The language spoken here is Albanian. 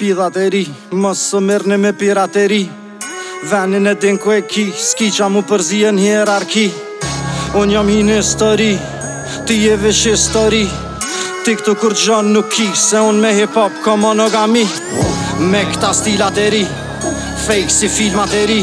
Pidhat e ri, mos u merrni me pirateri Venin e din ku e ki, s'ki qa mu përzi e një hierarki Unë jom hi në histori, ti e vish histori Ti këtu kurgjo nuk ki, se unë me hip hop kom monogami Me këta stilat e ri, fake si filmat e ri